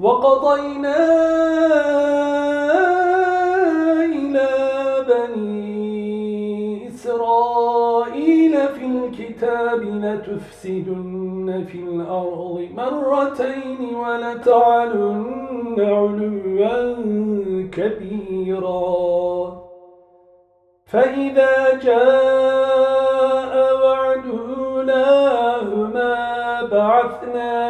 وقضينا إلى بني إسرائيل في الكتاب لتفسدن في الأرض مرتين ولتعلن علوا كبيرا. فإذا جاء وعد أولاهما بعثنا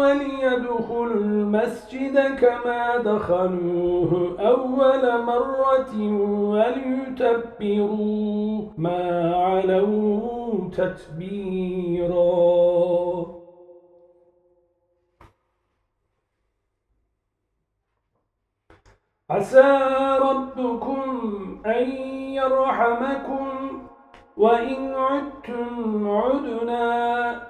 وليدخلوا المسجد كما دخلوه أول مرة وليتبروا ما علوا تتبيراً. عسى ربكم أن يرحمكم وإن عدتم عدنا.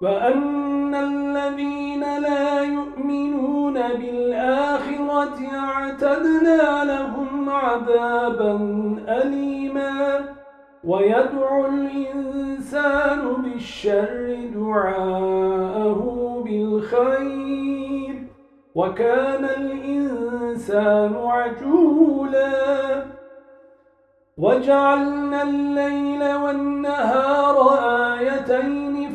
وأن الذين لا يؤمنون بالآخرة اعتدنا لهم عذابا أليما ويدعو الإنسان بالشر دعاءه بالخير وكان الإنسان عجولا وجعلنا الليل والنهار آيتين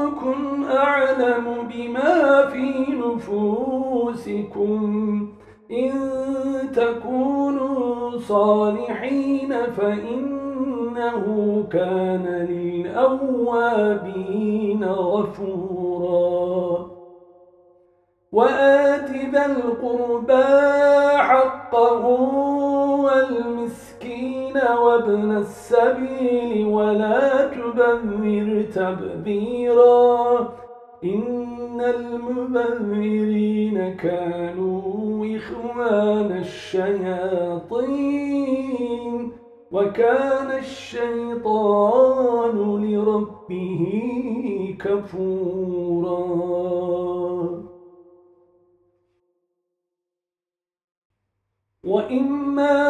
ربكم أعلم بما في نفوسكم. إن تكونوا صالحين فإنه كان للأوابين غفورا. وآت ذا القربى وابن السبيل ولا تبذر تبذيرا. إن المبذرين كانوا إخوان الشياطين وكان الشيطان لربه كفورا. وإما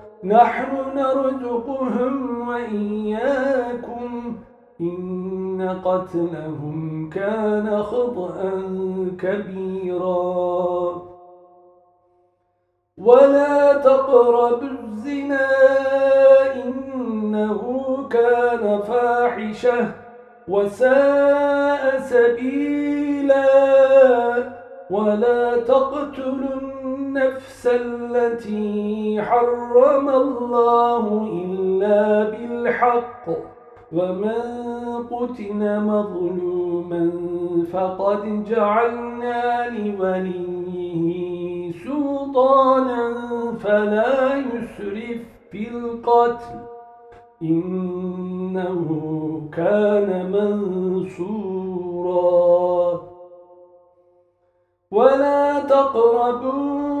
نحن نرزقهم وإياكم إن قتلهم كان خطأ كبيرا. ولا تقربوا الزنا إنه كان فاحشة وساء سبيلا. ولا تقتلوا النفس التي حرم الله إلا بالحق ومن قتل مظلوما فقد جعلنا لوليه سلطانا فلا يسرف في القتل. إنه كان منصورا. ولا تقربوا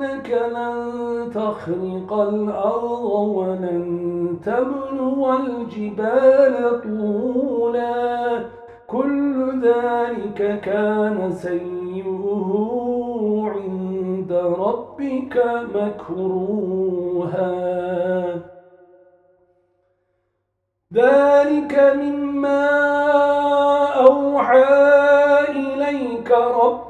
إنك لن تخرق الأرض ولن تبلغ الجبال طولا. كل ذلك كان سيئه عند ربك مكروها. ذلك مما أوحى إليك ربك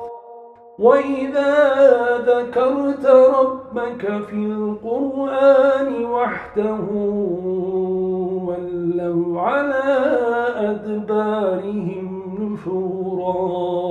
وإذا ذكرت ربك في القرآن وحده ولوا على أدبارهم نفورا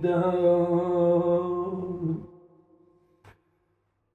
down.